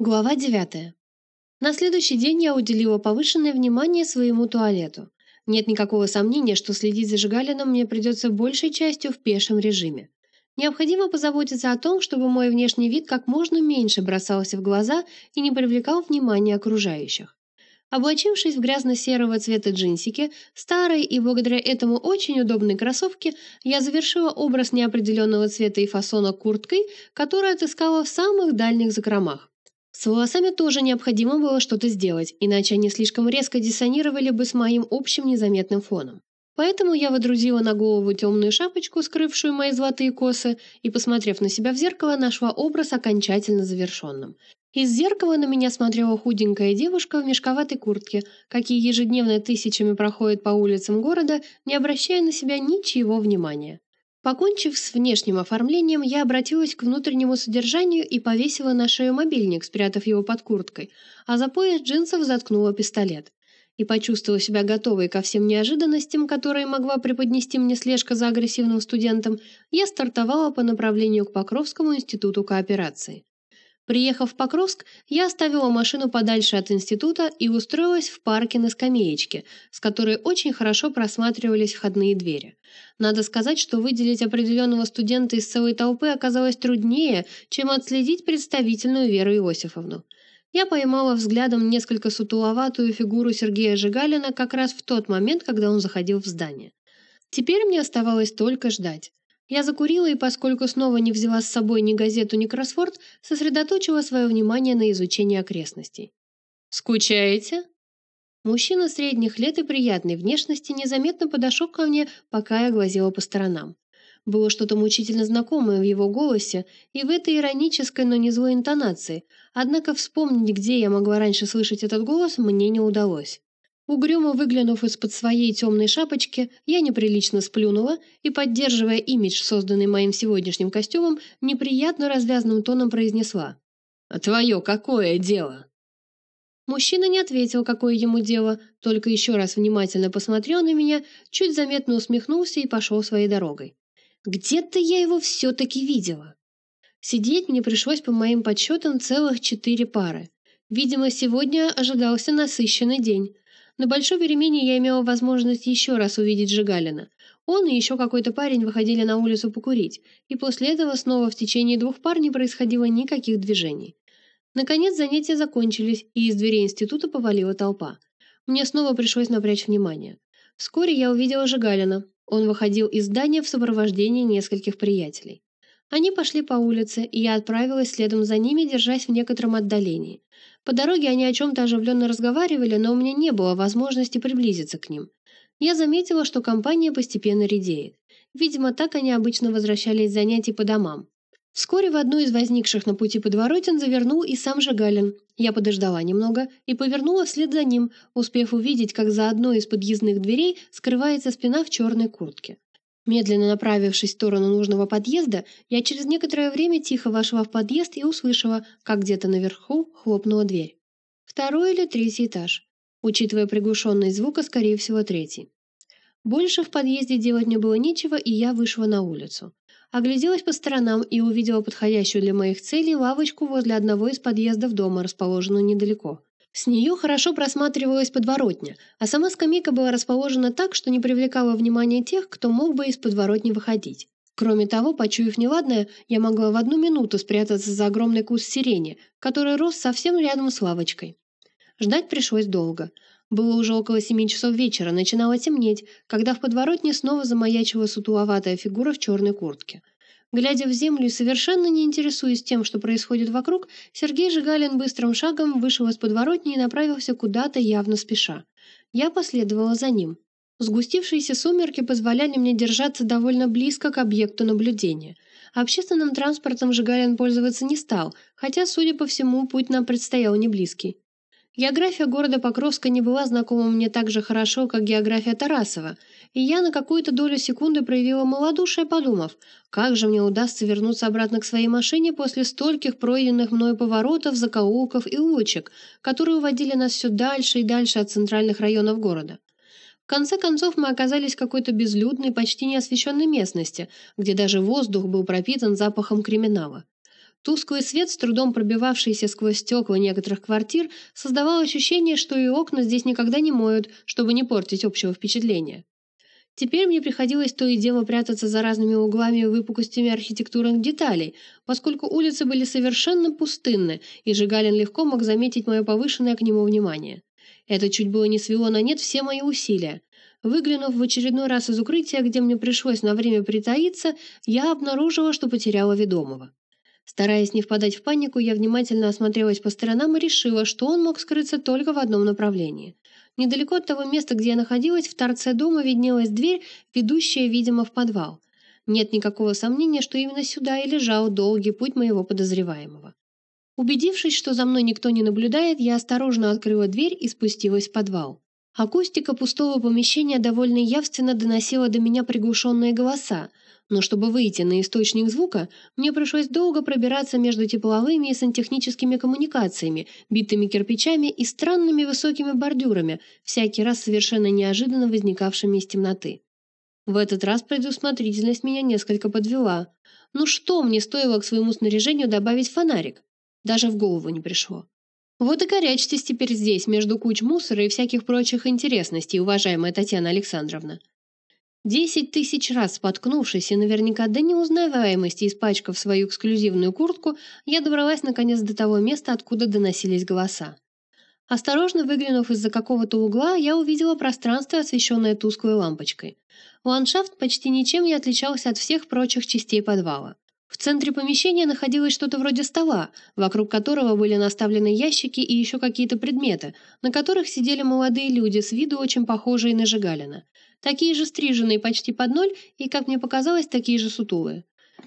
Глава 9. На следующий день я уделила повышенное внимание своему туалету. Нет никакого сомнения, что следить за Жигалином мне придется большей частью в пешем режиме. Необходимо позаботиться о том, чтобы мой внешний вид как можно меньше бросался в глаза и не привлекал внимания окружающих. Облачившись в грязно-серого цвета джинсики, старые и благодаря этому очень удобные кроссовки, я завершила образ неопределенного цвета и фасона курткой, которую отыскала в самых дальних закромах. С волосами тоже необходимо было что-то сделать, иначе они слишком резко диссонировали бы с моим общим незаметным фоном. Поэтому я водрузила на голову темную шапочку, скрывшую мои золотые косы, и, посмотрев на себя в зеркало, нашла образ окончательно завершенным. Из зеркала на меня смотрела худенькая девушка в мешковатой куртке, какие ежедневно тысячами проходят по улицам города, не обращая на себя ничего внимания. Покончив с внешним оформлением, я обратилась к внутреннему содержанию и повесила на шею мобильник, спрятав его под курткой, а за пояс джинсов заткнула пистолет. И почувствовала себя готовой ко всем неожиданностям, которые могла преподнести мне слежка за агрессивным студентом, я стартовала по направлению к Покровскому институту кооперации. Приехав в Покровск, я оставила машину подальше от института и устроилась в парке на скамеечке, с которой очень хорошо просматривались входные двери. Надо сказать, что выделить определенного студента из целой толпы оказалось труднее, чем отследить представительную Веру Иосифовну. Я поймала взглядом несколько сутуловатую фигуру Сергея Жигалина как раз в тот момент, когда он заходил в здание. Теперь мне оставалось только ждать. Я закурила и, поскольку снова не взяла с собой ни газету, ни кроссворд, сосредоточила свое внимание на изучении окрестностей. «Скучаете?» Мужчина средних лет и приятной внешности незаметно подошел ко мне, пока я глазела по сторонам. Было что-то мучительно знакомое в его голосе и в этой иронической, но не злой интонации, однако вспомнить, где я могла раньше слышать этот голос, мне не удалось. Угрюмо выглянув из-под своей темной шапочки, я неприлично сплюнула и, поддерживая имидж, созданный моим сегодняшним костюмом, неприятно развязанным тоном произнесла. «А твое какое дело?» Мужчина не ответил, какое ему дело, только еще раз внимательно посмотрел на меня, чуть заметно усмехнулся и пошел своей дорогой. Где-то я его все-таки видела. Сидеть мне пришлось по моим подсчетам целых четыре пары. Видимо, сегодня ожидался насыщенный день. На большой перемене я имела возможность еще раз увидеть Жигалина. Он и еще какой-то парень выходили на улицу покурить, и после этого снова в течение двух пар не происходило никаких движений. Наконец занятия закончились, и из дверей института повалила толпа. Мне снова пришлось напрячь внимание. Вскоре я увидела Жигалина. Он выходил из здания в сопровождении нескольких приятелей. Они пошли по улице, и я отправилась следом за ними, держась в некотором отдалении. По дороге они о чем-то оживленно разговаривали, но у меня не было возможности приблизиться к ним. Я заметила, что компания постепенно редеет. Видимо, так они обычно возвращались с занятий по домам. Вскоре в одну из возникших на пути подворотен завернул и сам Жигалин. Я подождала немного и повернула вслед за ним, успев увидеть, как за одной из подъездных дверей скрывается спина в черной куртке. Медленно направившись в сторону нужного подъезда, я через некоторое время тихо вошла в подъезд и услышала, как где-то наверху хлопнула дверь. Второй или третий этаж. Учитывая приглушенный звук, а скорее всего третий. Больше в подъезде делать мне было нечего, и я вышла на улицу. Огляделась по сторонам и увидела подходящую для моих целей лавочку возле одного из подъездов дома, расположенную недалеко. С нее хорошо просматривалась подворотня, а сама скамейка была расположена так, что не привлекала внимания тех, кто мог бы из подворотни выходить. Кроме того, почуяв неладное, я могла в одну минуту спрятаться за огромный куст сирени, который рос совсем рядом с лавочкой. Ждать пришлось долго. Было уже около семи часов вечера, начинало темнеть, когда в подворотне снова замаячила сутуловатая фигура в черной куртке. Глядя в землю и совершенно не интересуясь тем, что происходит вокруг, Сергей Жигалин быстрым шагом вышел из подворотни и направился куда-то явно спеша. Я последовала за ним. Сгустившиеся сумерки позволяли мне держаться довольно близко к объекту наблюдения. Общественным транспортом Жигалин пользоваться не стал, хотя, судя по всему, путь нам предстоял не близкий. География города Покровска не была знакома мне так же хорошо, как география Тарасова, и я на какую-то долю секунды проявила малодушие, подумав, как же мне удастся вернуться обратно к своей машине после стольких пройденных мною поворотов, закоулков и улочек, которые уводили нас все дальше и дальше от центральных районов города. В конце концов мы оказались в какой-то безлюдной, почти неосвещенной местности, где даже воздух был пропитан запахом криминала. Тусклый свет, с трудом пробивавшийся сквозь стекла некоторых квартир, создавал ощущение, что и окна здесь никогда не моют, чтобы не портить общего впечатления. Теперь мне приходилось то и дело прятаться за разными углами и выпуклостями архитектурных деталей, поскольку улицы были совершенно пустынны, и Жигалин легко мог заметить мое повышенное к нему внимание. Это чуть было не свело на нет все мои усилия. Выглянув в очередной раз из укрытия, где мне пришлось на время притаиться, я обнаружила, что потеряла ведомого. Стараясь не впадать в панику, я внимательно осмотрелась по сторонам и решила, что он мог скрыться только в одном направлении. Недалеко от того места, где я находилась, в торце дома виднелась дверь, ведущая, видимо, в подвал. Нет никакого сомнения, что именно сюда и лежал долгий путь моего подозреваемого. Убедившись, что за мной никто не наблюдает, я осторожно открыла дверь и спустилась в подвал. Акустика пустого помещения довольно явственно доносила до меня приглушенные голоса, но чтобы выйти на источник звука, мне пришлось долго пробираться между тепловыми и сантехническими коммуникациями, битыми кирпичами и странными высокими бордюрами, всякий раз совершенно неожиданно возникавшими из темноты. В этот раз предусмотрительность меня несколько подвела. Ну что мне стоило к своему снаряжению добавить фонарик? Даже в голову не пришло. Вот и корячьтесь теперь здесь, между куч мусора и всяких прочих интересностей, уважаемая Татьяна Александровна. Десять тысяч раз споткнувшись и наверняка до неузнаваемости испачкав свою эксклюзивную куртку, я добралась наконец до того места, откуда доносились голоса. Осторожно выглянув из-за какого-то угла, я увидела пространство, освещенное тусклой лампочкой. Ландшафт почти ничем не отличался от всех прочих частей подвала. В центре помещения находилось что-то вроде стола, вокруг которого были наставлены ящики и еще какие-то предметы, на которых сидели молодые люди с виду очень похожие на Жигалина такие же стриженные почти под ноль и, как мне показалось, такие же сутулые.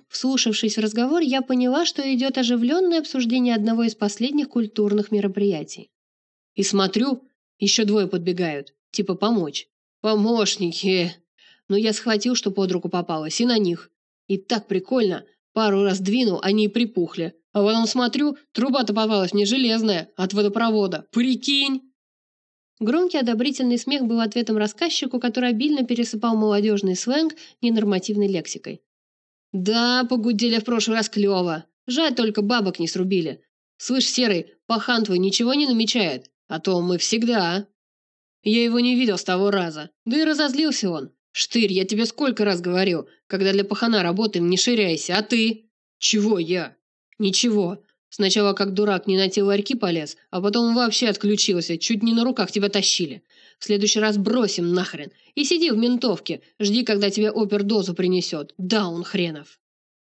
Вслушавшись в разговор, я поняла, что идет оживленное обсуждение одного из последних культурных мероприятий. И смотрю, еще двое подбегают, типа помочь. Помощники! Но я схватил, что под руку попалось, и на них. И так прикольно. Пару раз двинул, они и припухли. А потом смотрю, труба-то попалась не железная, от водопровода. Прикинь! Громкий одобрительный смех был ответом рассказчику, который обильно пересыпал молодежный сленг ненормативной лексикой. «Да, погудели в прошлый раз клево. Жаль, только бабок не срубили. Слышь, Серый, пахан твой ничего не намечает? А то мы всегда...» Я его не видел с того раза. Да и разозлился он. «Штырь, я тебе сколько раз говорил, когда для пахана работаем, не ширяйся, а ты?» «Чего я?» «Ничего. Сначала как дурак не на те ларьки полез, а потом вообще отключился, чуть не на руках тебя тащили. В следующий раз бросим нахрен. И сиди в ментовке, жди, когда тебе опердозу принесет. Да, он хренов.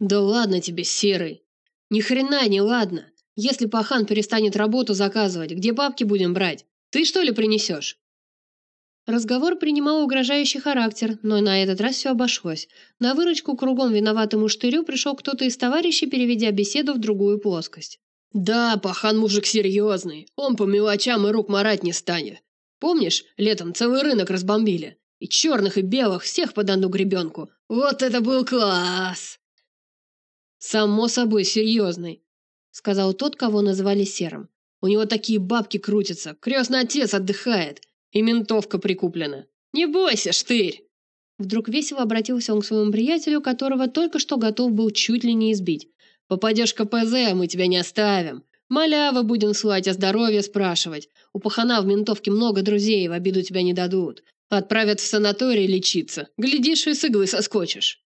Да ладно тебе, серый. Ни хрена не ладно. Если пахан перестанет работу заказывать, где бабки будем брать? Ты что ли принесешь? Разговор принимал угрожающий характер, но на этот раз все обошлось. На выручку кругом виноватому штырю пришел кто-то из товарищей, переведя беседу в другую плоскость. «Да, пахан мужик серьезный. Он по мелочам и рук марать не станет. Помнишь, летом целый рынок разбомбили? И черных, и белых, всех под одну гребенку. Вот это был класс!» «Само собой серьезный», — сказал тот, кого называли Серым. «У него такие бабки крутятся, крестный отец отдыхает». И ментовка прикуплена. Не бойся, штырь!» Вдруг весело обратился он к своему приятелю, которого только что готов был чуть ли не избить. «Попадешь в КПЗ, мы тебя не оставим. Малявы будем слать, о здоровье спрашивать. У пахана в ментовке много друзей, в обиду тебя не дадут. Отправят в санаторий лечиться. Глядишь, и с иглы соскочишь».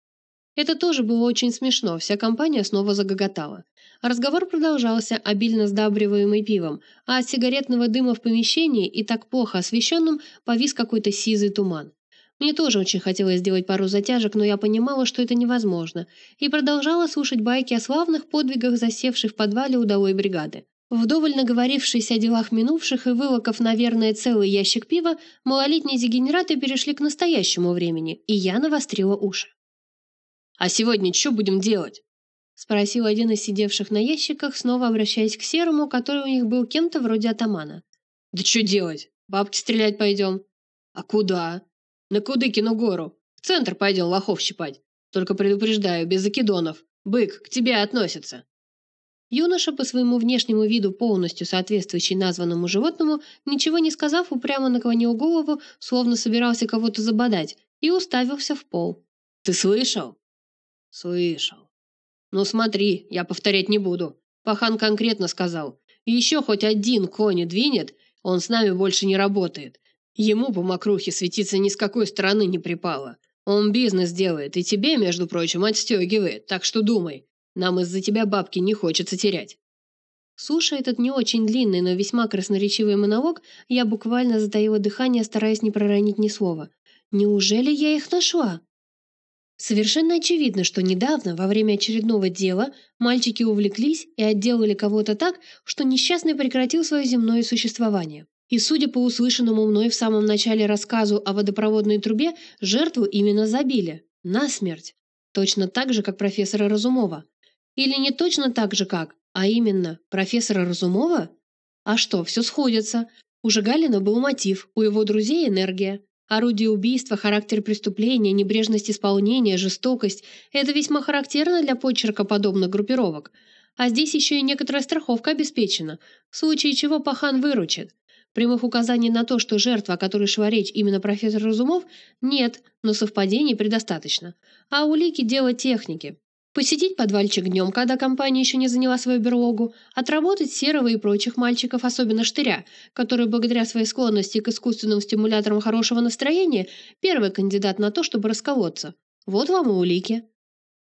Это тоже было очень смешно, вся компания снова загоготала. Разговор продолжался, обильно сдабриваемый пивом, а от сигаретного дыма в помещении, и так плохо освещенном, повис какой-то сизый туман. Мне тоже очень хотелось сделать пару затяжек, но я понимала, что это невозможно, и продолжала слушать байки о славных подвигах засевшей в подвале удалой бригады. Вдоволь наговорившись о делах минувших и вылоков, наверное, целый ящик пива, малолетние дегенераты перешли к настоящему времени, и я навострила уши. «А сегодня что будем делать?» — спросил один из сидевших на ящиках, снова обращаясь к Серому, который у них был кем-то вроде атамана. «Да что делать? Бабки стрелять пойдем». «А куда?» «На Кудыкину гору. В центр пойдем лохов щипать. Только предупреждаю, без закидонов. Бык к тебе относится». Юноша, по своему внешнему виду полностью соответствующий названному животному, ничего не сказав, упрямо наклонил голову, словно собирался кого-то забодать, и уставился в пол. «Ты слышал?» «Слышал. «Ну смотри, я повторять не буду. Пахан конкретно сказал. Еще хоть один конь двинет, он с нами больше не работает. Ему по мокрухе светиться ни с какой стороны не припало. Он бизнес делает и тебе, между прочим, отстегивает, так что думай. Нам из-за тебя бабки не хочется терять». Слушая этот не очень длинный, но весьма красноречивый монолог, я буквально затаила дыхание, стараясь не проронить ни слова. «Неужели я их нашла?» Совершенно очевидно, что недавно, во время очередного дела, мальчики увлеклись и отделали кого-то так, что несчастный прекратил свое земное существование. И, судя по услышанному мной в самом начале рассказу о водопроводной трубе, жертву именно забили. Насмерть. Точно так же, как профессора Разумова. Или не точно так же, как, а именно профессора Разумова? А что, все сходится. У Жигалина был мотив, у его друзей энергия. Орудие убийства, характер преступления, небрежность исполнения, жестокость – это весьма характерно для почерка подобных группировок. А здесь еще и некоторая страховка обеспечена, в случае чего пахан выручит. Прямых указаний на то, что жертва, о которой шла речь именно профессор Разумов, нет, но совпадений предостаточно. А улики – дело техники. Посидеть подвальчик днем, когда компания еще не заняла свою берлогу, отработать серого и прочих мальчиков, особенно штыря, который благодаря своей склонности к искусственным стимуляторам хорошего настроения первый кандидат на то, чтобы расколоться. Вот вам и улики.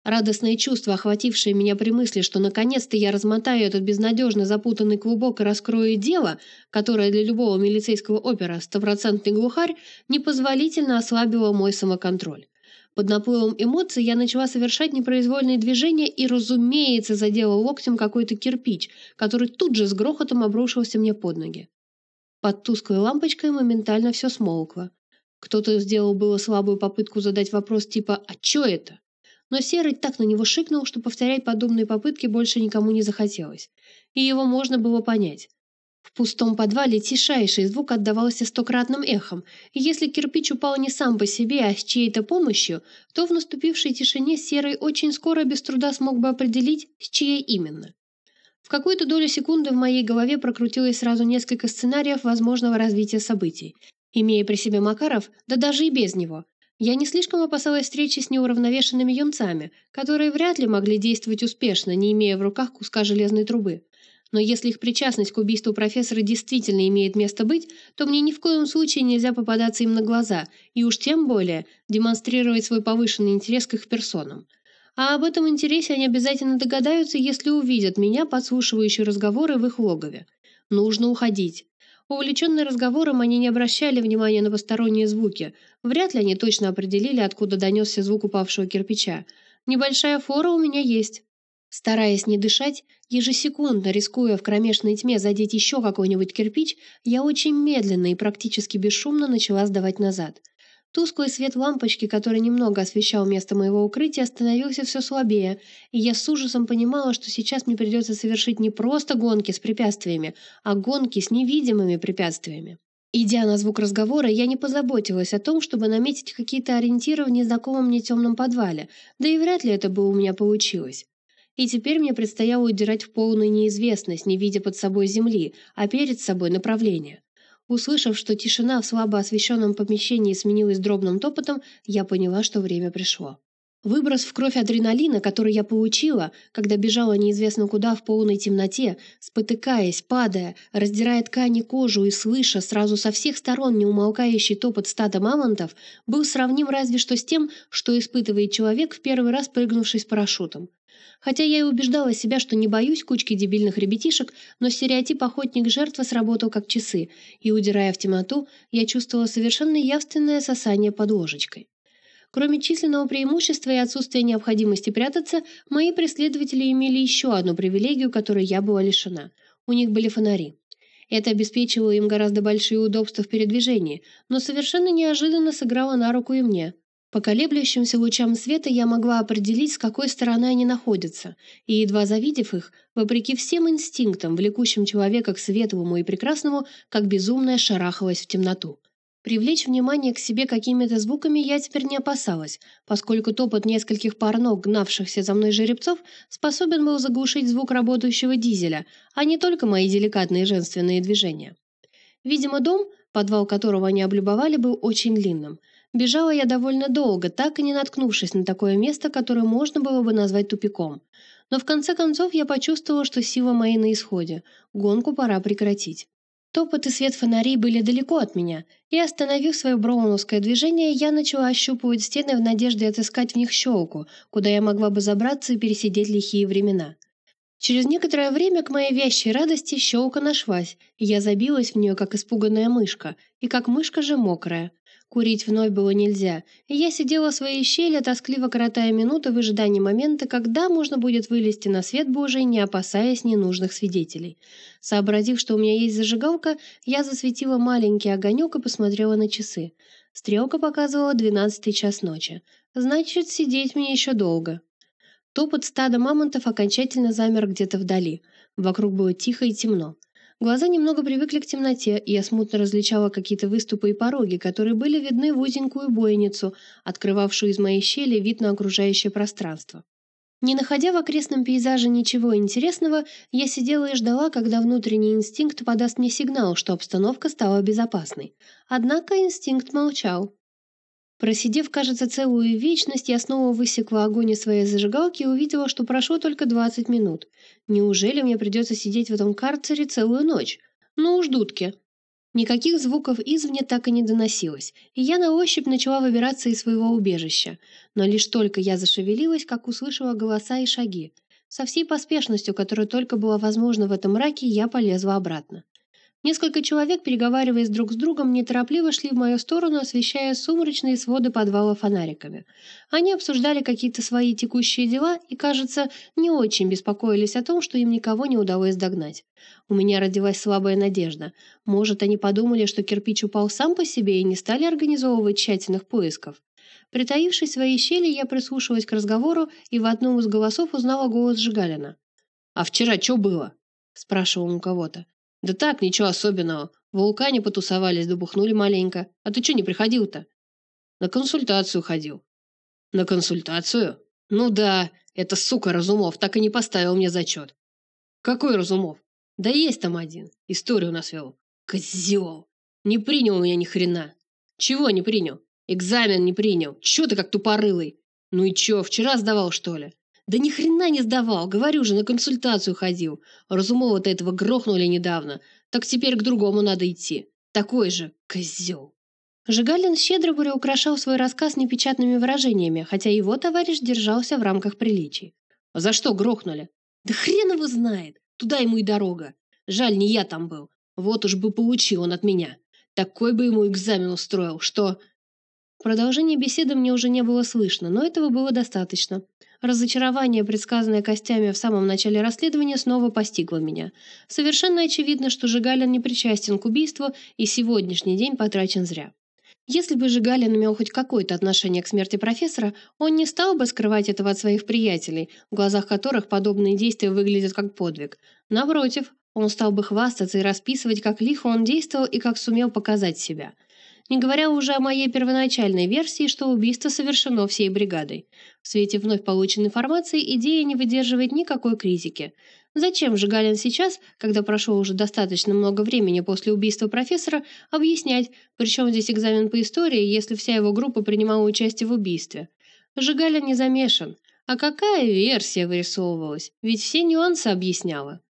Радостное чувство, охватившее меня при мысли, что наконец-то я размотаю этот безнадежно запутанный клубок и раскрою дело, которое для любого милицейского опера стопроцентный глухарь, непозволительно ослабило мой самоконтроль. Под наплывом эмоций я начала совершать непроизвольные движения и, разумеется, задела локтем какой-то кирпич, который тут же с грохотом обрушился мне под ноги. Под тусклой лампочкой моментально все смолкло. Кто-то сделал было слабую попытку задать вопрос типа «А чё это?», но Серый так на него шикнул, что повторять подобные попытки больше никому не захотелось. И его можно было понять. В пустом подвале тишайший звук отдавался стократным эхом, и если кирпич упал не сам по себе, а с чьей-то помощью, то в наступившей тишине Серый очень скоро без труда смог бы определить, с чьей именно. В какую-то долю секунды в моей голове прокрутилось сразу несколько сценариев возможного развития событий. Имея при себе Макаров, да даже и без него, я не слишком опасалась встречи с неуравновешенными юнцами, которые вряд ли могли действовать успешно, не имея в руках куска железной трубы. Но если их причастность к убийству профессора действительно имеет место быть, то мне ни в коем случае нельзя попадаться им на глаза, и уж тем более демонстрировать свой повышенный интерес к их персонам. А об этом интересе они обязательно догадаются, если увидят меня, подслушивающие разговоры в их логове. Нужно уходить. Увлеченные разговором, они не обращали внимания на посторонние звуки. Вряд ли они точно определили, откуда донесся звук упавшего кирпича. Небольшая фора у меня есть. Стараясь не дышать, ежесекундно рискуя в кромешной тьме задеть еще какой-нибудь кирпич, я очень медленно и практически бесшумно начала сдавать назад. Тусклый свет лампочки, который немного освещал место моего укрытия, становился все слабее, и я с ужасом понимала, что сейчас мне придется совершить не просто гонки с препятствиями, а гонки с невидимыми препятствиями. Идя на звук разговора, я не позаботилась о том, чтобы наметить какие-то ориентиры в незнакомом мне темном подвале, да и вряд ли это бы у меня получилось. И теперь мне предстояло удирать в полную неизвестность, не видя под собой земли, а перед собой направление. Услышав, что тишина в слабо освещенном помещении сменилась дробным топотом, я поняла, что время пришло. Выброс в кровь адреналина, который я получила, когда бежала неизвестно куда в полной темноте, спотыкаясь, падая, раздирая ткани кожу и слыша сразу со всех сторон неумолкающий топот стада мамонтов, был сравним разве что с тем, что испытывает человек в первый раз прыгнувший с парашютом. Хотя я и убеждала себя, что не боюсь кучки дебильных ребятишек, но стереотип охотник-жертва сработал как часы, и, удирая в темноту, я чувствовала совершенно явственное сосание под ложечкой. Кроме численного преимущества и отсутствия необходимости прятаться, мои преследователи имели еще одну привилегию, которой я была лишена. У них были фонари. Это обеспечивало им гораздо большие удобства в передвижении, но совершенно неожиданно сыграло на руку и мне – по колеблющимся лучам света я могла определить, с какой стороны они находятся, и, едва завидев их, вопреки всем инстинктам, влекущим человека к светлому и прекрасному, как безумная шарахалась в темноту. Привлечь внимание к себе какими-то звуками я теперь не опасалась, поскольку топот нескольких пар ног, гнавшихся за мной жеребцов, способен был заглушить звук работающего дизеля, а не только мои деликатные женственные движения. Видимо, дом, подвал которого они облюбовали, был очень длинным – Бежала я довольно долго, так и не наткнувшись на такое место, которое можно было бы назвать тупиком. но в конце концов я почувствовала, что сила моей на исходе. Гонку пора прекратить. Топот и свет фонарей были далеко от меня, и, остановив свое броуновское движение, я начала ощупывать стены в надежде отыскать в них щелку, куда я могла бы забраться и пересидеть лихие времена. Через некоторое время к моей вящей радости щелка нашлась, и я забилась в нее, как испуганная мышка, и как мышка же мокрая. Курить вновь было нельзя, и я сидела в своей щели, тоскливо коротая минуты в ожидании момента, когда можно будет вылезти на свет Божий, не опасаясь ненужных свидетелей. Сообразив, что у меня есть зажигалка, я засветила маленький огонек и посмотрела на часы. Стрелка показывала двенадцатый час ночи. Значит, сидеть мне еще долго. Топот стада мамонтов окончательно замер где-то вдали. Вокруг было тихо и темно. Глаза немного привыкли к темноте, и я смутно различала какие-то выступы и пороги, которые были видны в узенькую бойницу, открывавшую из моей щели вид на окружающее пространство. Не находя в окрестном пейзаже ничего интересного, я сидела и ждала, когда внутренний инстинкт подаст мне сигнал, что обстановка стала безопасной. Однако инстинкт молчал. Просидев, кажется, целую вечность, я снова высекла огонь из своей зажигалки и увидела, что прошло только 20 минут. Неужели мне придется сидеть в этом карцере целую ночь? Ну уж дудки. Никаких звуков извне так и не доносилось, и я на ощупь начала выбираться из своего убежища. Но лишь только я зашевелилась, как услышала голоса и шаги. Со всей поспешностью, которая только была возможна в этом мраке, я полезла обратно. Несколько человек, переговариваясь друг с другом, неторопливо шли в мою сторону, освещая сумрачные своды подвала фонариками. Они обсуждали какие-то свои текущие дела и, кажется, не очень беспокоились о том, что им никого не удалось догнать. У меня родилась слабая надежда. Может, они подумали, что кирпич упал сам по себе и не стали организовывать тщательных поисков. Притаившись в своей щели, я прислушивалась к разговору и в одном из голосов узнала голос Жигалина. «А вчера что было?» – спрашивал он у кого-то. «Да так, ничего особенного. В вулкане потусовались, добухнули маленько. А ты что не приходил-то?» «На консультацию ходил». «На консультацию?» «Ну да, это сука Разумов так и не поставил мне зачет». «Какой Разумов?» «Да есть там один. Историю нас вел. Козел! Не принял меня ни хрена». «Чего не принял?» «Экзамен не принял. Чё ты как тупорылый?» «Ну и чё, вчера сдавал, что ли?» Да ни хрена не сдавал, говорю же, на консультацию ходил. Разумова-то этого грохнули недавно, так теперь к другому надо идти. Такой же козел. Жигалин щедро приукрашал свой рассказ непечатными выражениями, хотя его товарищ держался в рамках приличий. За что грохнули? Да хрен его знает. Туда ему и дорога. Жаль, не я там был. Вот уж бы получил он от меня. Такой бы ему экзамен устроил, что... Продолжение беседы мне уже не было слышно, но этого было достаточно. Разочарование, предсказанное костями в самом начале расследования, снова постигло меня. Совершенно очевидно, что Жигалин не причастен к убийству, и сегодняшний день потрачен зря. Если бы Жигалин имел хоть какое-то отношение к смерти профессора, он не стал бы скрывать этого от своих приятелей, в глазах которых подобные действия выглядят как подвиг. Напротив, он стал бы хвастаться и расписывать, как лихо он действовал и как сумел показать себя – не говоря уже о моей первоначальной версии, что убийство совершено всей бригадой. В свете вновь полученной информации идея не выдерживает никакой критики. Зачем же Галин сейчас, когда прошло уже достаточно много времени после убийства профессора, объяснять, причем здесь экзамен по истории, если вся его группа принимала участие в убийстве? Жигалин не замешан. А какая версия вырисовывалась? Ведь все нюансы объясняла.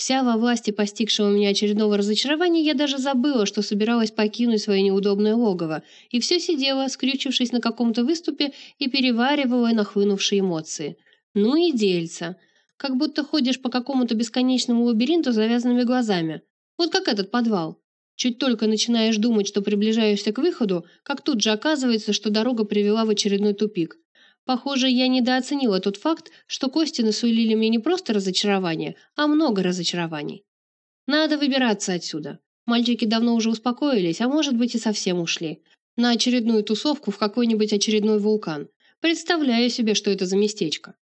Вся во власти постигшего меня очередного разочарования, я даже забыла, что собиралась покинуть свое неудобное логово, и все сидела, скрючившись на каком-то выступе и переваривая нахлынувшие эмоции. Ну и дельца. Как будто ходишь по какому-то бесконечному лабиринту с завязанными глазами. Вот как этот подвал. Чуть только начинаешь думать, что приближаешься к выходу, как тут же оказывается, что дорога привела в очередной тупик. Похоже, я недооценила тот факт, что Кости насулили мне не просто разочарование, а много разочарований. Надо выбираться отсюда. Мальчики давно уже успокоились, а может быть и совсем ушли. На очередную тусовку в какой-нибудь очередной вулкан. Представляю себе, что это за местечко.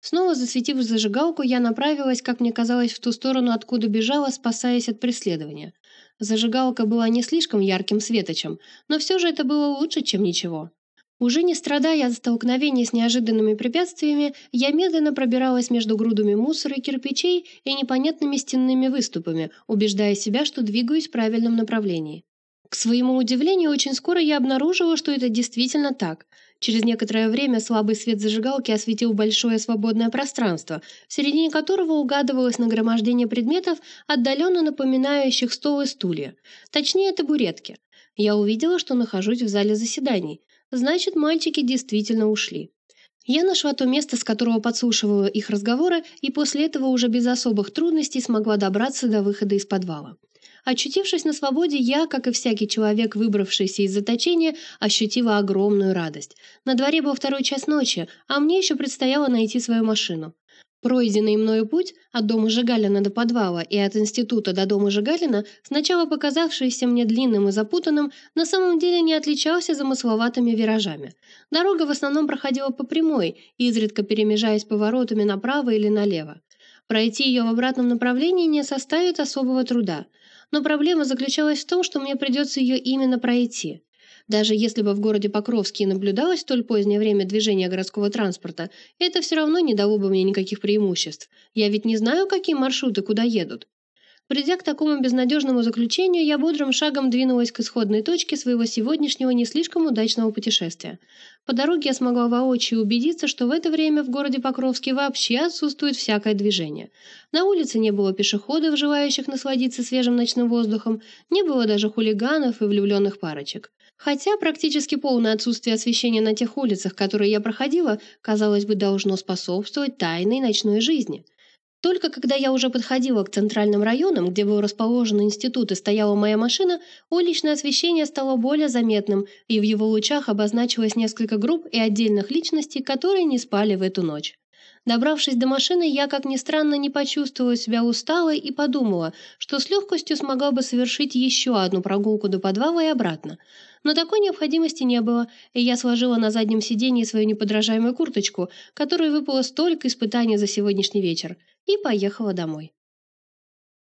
Снова засветив зажигалку, я направилась, как мне казалось, в ту сторону, откуда бежала, спасаясь от преследования. Зажигалка была не слишком ярким светочем, но все же это было лучше, чем ничего. Уже не страдая от столкновений с неожиданными препятствиями, я медленно пробиралась между грудами мусора и кирпичей и непонятными стенными выступами, убеждая себя, что двигаюсь в правильном направлении. К своему удивлению, очень скоро я обнаружила, что это действительно так. Через некоторое время слабый свет зажигалки осветил большое свободное пространство, в середине которого угадывалось нагромождение предметов, отдаленно напоминающих стол и стулья. Точнее, табуретки. Я увидела, что нахожусь в зале заседаний. Значит, мальчики действительно ушли. Я нашла то место, с которого подслушивала их разговоры, и после этого уже без особых трудностей смогла добраться до выхода из подвала. Очутившись на свободе, я, как и всякий человек, выбравшийся из заточения, ощутила огромную радость. На дворе был второй час ночи, а мне еще предстояло найти свою машину. Пройденный мною путь от дома Жигалина до подвала и от института до дома Жигалина, сначала показавшийся мне длинным и запутанным, на самом деле не отличался замысловатыми виражами. Дорога в основном проходила по прямой, изредка перемежаясь поворотами направо или налево. Пройти ее в обратном направлении не составит особого труда – но проблема заключалась в том, что мне придется ее именно пройти. Даже если бы в городе Покровске наблюдалось столь позднее время движения городского транспорта, это все равно не дало бы мне никаких преимуществ. Я ведь не знаю, какие маршруты куда едут. Придя к такому безнадежному заключению, я бодрым шагом двинулась к исходной точке своего сегодняшнего не слишком удачного путешествия. По дороге я смогла воочию убедиться, что в это время в городе Покровске вообще отсутствует всякое движение. На улице не было пешеходов, желающих насладиться свежим ночным воздухом, не было даже хулиганов и влюбленных парочек. Хотя практически полное отсутствие освещения на тех улицах, которые я проходила, казалось бы, должно способствовать тайной ночной жизни – только когда я уже подходила к центральным районам, где был расположен институт и стояла моя машина, уличное освещение стало более заметным, и в его лучах обозначилось несколько групп и отдельных личностей, которые не спали в эту ночь. Добравшись до машины, я, как ни странно, не почувствовала себя усталой и подумала, что с легкостью смогла бы совершить еще одну прогулку до подвала и обратно. Но такой необходимости не было, и я сложила на заднем сиденье свою неподражаемую курточку, которой выпало столько испытаний за сегодняшний вечер – и поехала домой.